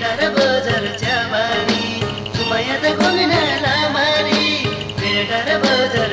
भेटार बजार छ्यामारी सुमाया त बजार